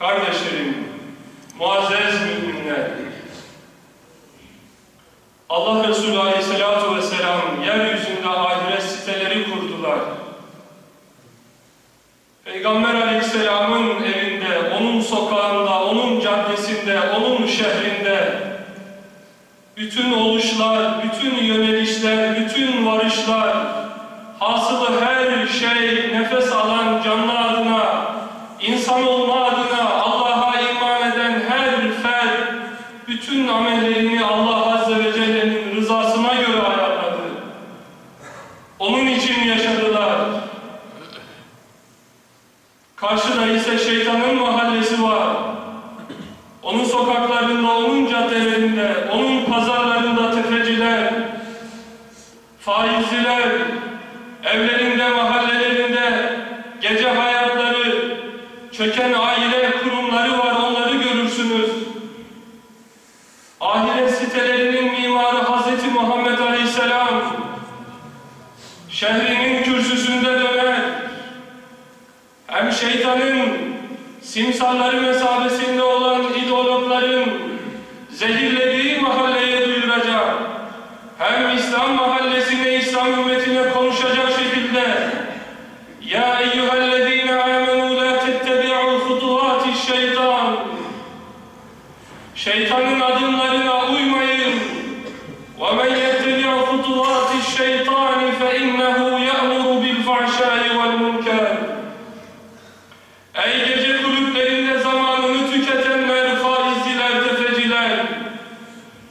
Kardeşlerim, muazzez müminler, Allah Resulü Aleyhisselatü Vesselam yeryüzünde ahiret siteleri kurdular. Peygamber Aleyhisselam'ın evinde, onun sokağında, onun caddesinde, onun şehrinde bütün oluşlar, bütün yönelişler, bütün varışlar, hasılı her şey nefes alan canlı adına, insan olma adına, Allah'a iman eden her fert, bütün amellerini Allah Azze ve Celle'nin rızasına göre ayarladı. Onun için yaşadılar. Karşıda ise şeytanın mahallesi var. Onun sokaklarında, onun caddelerinde, onun pazarlarında tefeciler, faizciler, evlerinde, mahallelerinde gece hayatları, çöken aile kurumları var, onları görürsünüz. Ahiret sitelerinin mimarı Hz. Muhammed Aleyhisselam, şehrinin kürsüsünde döner, hem şeytanın simsalları mesabesinde olan ideologların zehirlediği mahalleye duyuracak, hem İslam mahallesine, İslam ümmetine konuşacak Ey gece kulüplerinde zamanını tüketenler, faizciler, tefeciler!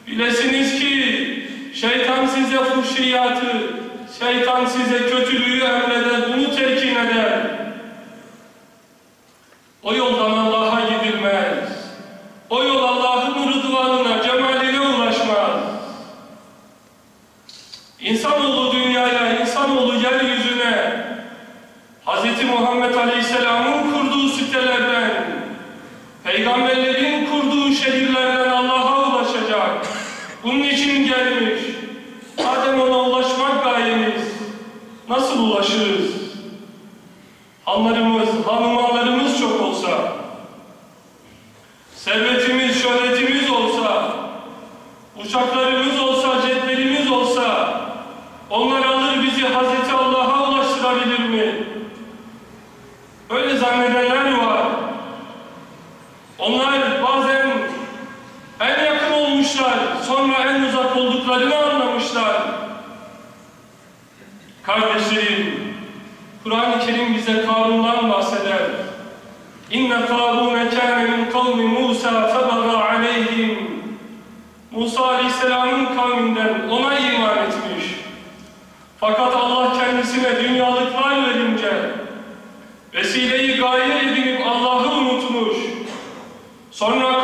Bilesiniz ki şeytan size fuhşiyatı, şeytan size kötülüğü emreder, bunu telkin eder. O yoldan Allah'a gidilmez. O yol Allah'ın rıdvanına, cemaline ulaşmaz. İnsanoğlu dünyaya, insanoğlu yeryüzüne Hz. Muhammed Aleyhisselam'ın kurduğu sitelerden, peygamberlerin kurduğu şehirlerden Allah'a ulaşacak. Bunun için gelmiş. Madem ona ulaşmak gayemiz, nasıl ulaşırız? Hanlarımız, hanımalarımız çok olsa, servetimiz, şöhretimiz olsa, uçaklarımız olsa, jetlerimiz olsa, onlar alır bizi Hazreti Allah'a ulaştırabilir mi? Öyle zannedenler var. Onlar bazen en yakın olmuşlar, sonra en uzak olduklarını anlamışlar. Kardeşlerim, Kur'an-ı Kerim bize Karun'dan bahseder. İnne Karun kâne min kavmi Musa febaga aleyhim. Musa Aleyhisselam'ın kavminden ona iman etmiş. Fakat Allah kendisine dünyalıklar verince vesileyi gaye edinip Allah'ı unutmuş. Sonra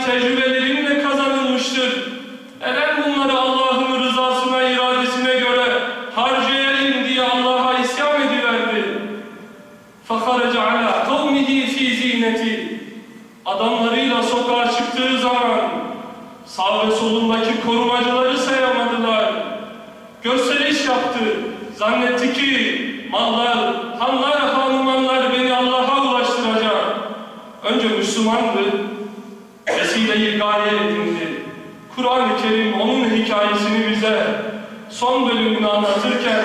insani tecrübelerimle kazanılmıştır. Neden bunları Allah'ın rızasına, iradesine göre harcayayım diye Allah'a isyan ediverdi. فَخَرَجَ عَلَى قَوْمِهِ ف۪ي زِينَةِ Adamlarıyla sokağa çıktığı zaman sağ ve solundaki korumacıları sayamadılar. Gösteriş yaptı. Zannetti ki mallar, hanlar, hanumanlar beni Allah'a ulaştıracak. Önce Müslümandı, vesileyi gaye edindi. Kur'an-ı Kerim onun hikayesini bize son bölümünü anlatırken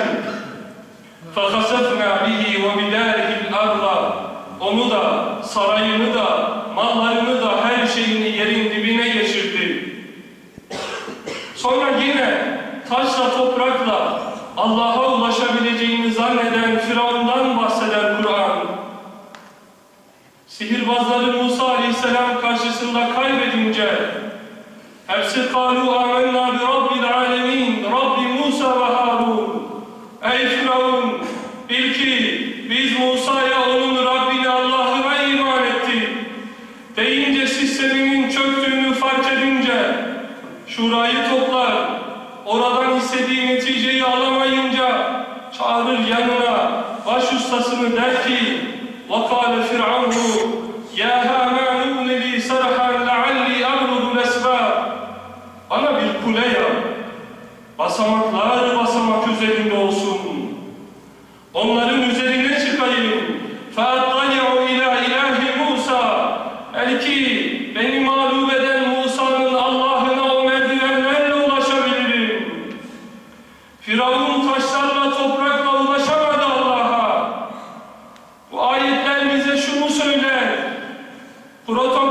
فَخَسَفْنَا بِهِ وَبِدَارِهِ الْأَرْضَ Onu da, sarayını da, mallarını da, her şeyini yerin dibine geçirdi. Sonra yine taşla, toprakla Allah'a ulaşabileceğini zanneden Firavun'dan kaybedince hepsi قَالُوا آمَنَّا بِرَبِّ الْعَالَمِينَ Rabbi Musa ve Harun. Ey Firavun! Bil ki biz Musa'ya onun Rabbine Allah'ına iman ettik. Deyince sisteminin çöktüğünü fark edince şurayı toplar. Oradan istediği neticeyi alamayınca çağırır yanına baş ustasını der ki وَقَالَ فِرْعَوْنُ basamaklar basamak üzerinde olsun. Onların üzerine çıkayım. فَاَطَّلِعُ اِلَى اِلَٰهِ مُوسَى Belki beni mağlup eden Musa'nın Allah'ına o merdivenlerle ulaşabilirim. Firavun taşlarla toprakla ulaşamadı Allah'a. Bu ayetler bize şunu söyler. Protokol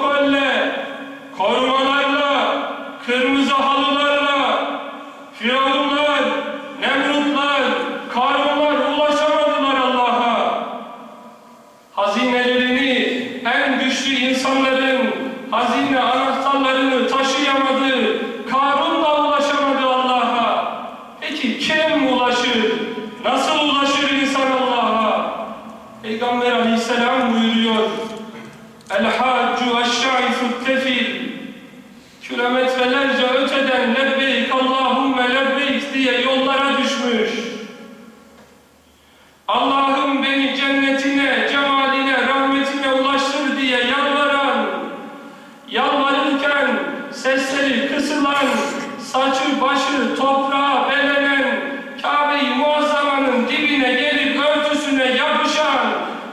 başı toprağa belenen, Kabe-i Muazzama'nın dibine gelip örtüsüne yapışan,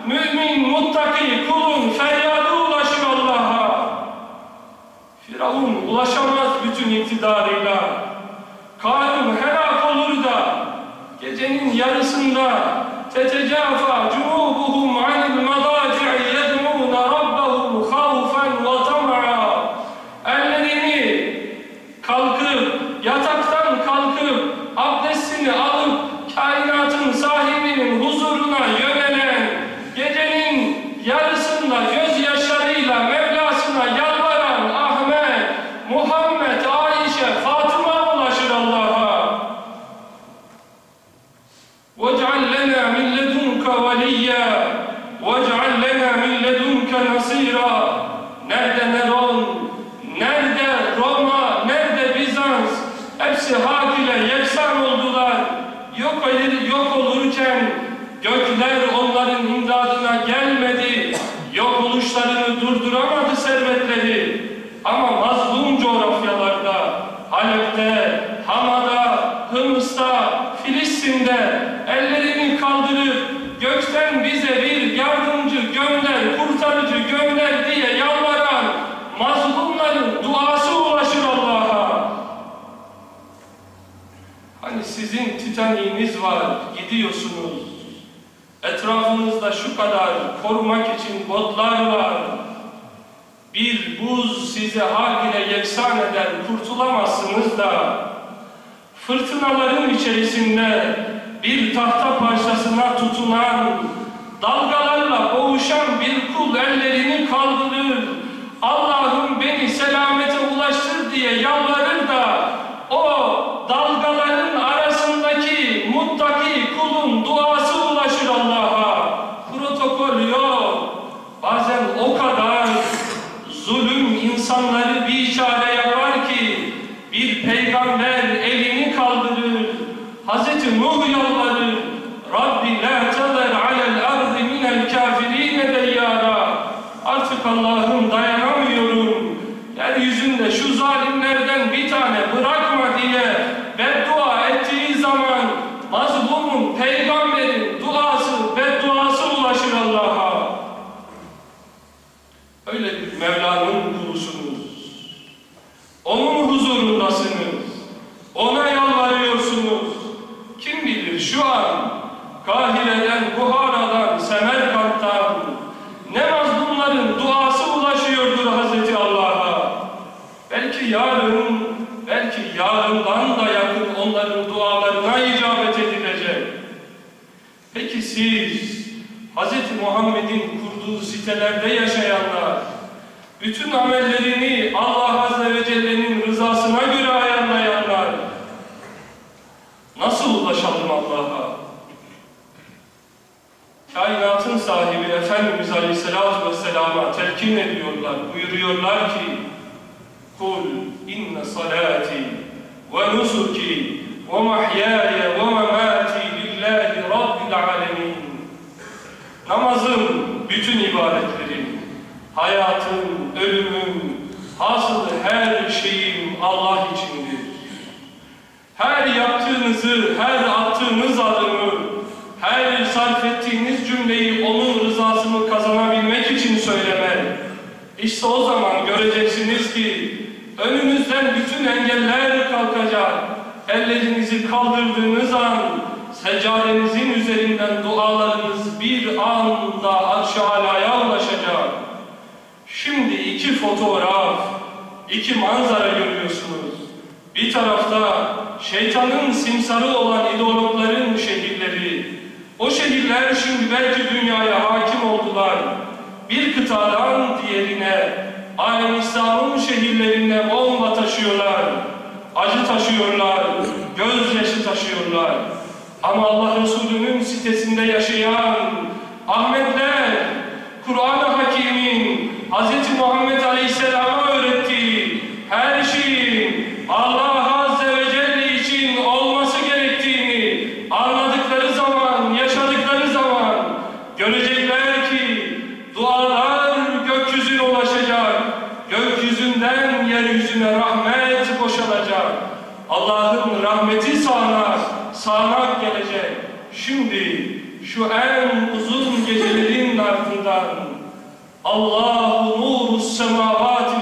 mümin, muttaki kulun feryadı ulaşır Allah'a. Firavun ulaşamaz bütün iktidarıyla. Karun helak olur da gecenin yarısında tetecafa cunubuhum hepsi hak ile yeksan oldular. Yok, yok olurken gökler onların imdadına gelmedi. Yok oluşlarını durduramadı servetleri. Ama var, gidiyorsunuz. Etrafınızda şu kadar korumak için botlar var. Bir buz sizi hak ile yeksan eder, kurtulamazsınız da fırtınaların içerisinde bir tahta parçasına tutunan, dalgalarla boğuşan bir kul ellerini kaldırır. Allah'ım beni selamete ulaştır diye yalvarır da o dalgaların arasındaki muttaki kulun duası ulaşır Allah'a. Protokol yok. Bazen o kadar zulüm insanları bir çare yapar ki bir peygamber elini kaldırır. Hazreti Nuh yalvarır. Rabbi la tezer alel ardı minel kafirine deyyara. Artık Allah'ım dayanamıyorum. Yeryüzünde şu zalimlerden bir tane bırakma diye beddua ettiği zaman mazlumun, peygamberin duası, bedduası ulaşır Allah'a. Öyle bir Mevla'nın kulusunuz. Onun huzurundasınız. Ona yalvarıyorsunuz. Kim bilir şu an Kahire'den, Buhara'dan, Semerkant'tan ne mazlumların duası ulaşıyordur Hazreti Allah'a. Belki yarın, belki yarından da yakın onların dualarına icabet edilecek. Peki siz Hz. Muhammed'in kurduğu sitelerde yaşayanlar bütün amellerini Allah Azze ve Celle'nin rızasına göre ayarlayanlar nasıl ulaşalım Allah'a? Kainatın sahibi Efendimiz Aleyhisselatü Vesselam'a telkin ediyorlar, buyuruyorlar ki Kul ve nusuki ve mahyaya ve memati lillahi rabbil alemin Namazım, bütün ibadetlerim, hayatım, ölümüm, hasılı her şeyim Allah içindir. Her yaptığınızı, her attığınız adımı, her sarf ettiğiniz cümleyi onun rızasına söylemeli. İşte o zaman göreceksiniz ki önünüzden bütün engeller kalkacak. Ellerinizi kaldırdığınız an seccadenizin üzerinden dualarınız bir anda aşağıya ulaşacak. Şimdi iki fotoğraf, iki manzara görüyorsunuz. Bir tarafta şeytanın simsarı olan ideologların şehirleri. O şehirler şimdi belki dünyaya hakim oldular. Bir kıtadan diğerine, alem İslam'ın şehirlerine bomba taşıyorlar. Acı taşıyorlar, gözyaşı taşıyorlar. Ama Allah Resulü'nün sitesinde yaşayan Ahmetler, Kur'an-ı Hakim'in Hz. Muhammed Allah'ın rahmeti sağanak, sağanak gelecek. Şimdi şu en uzun gecelerin ardından Allahu nuru semavati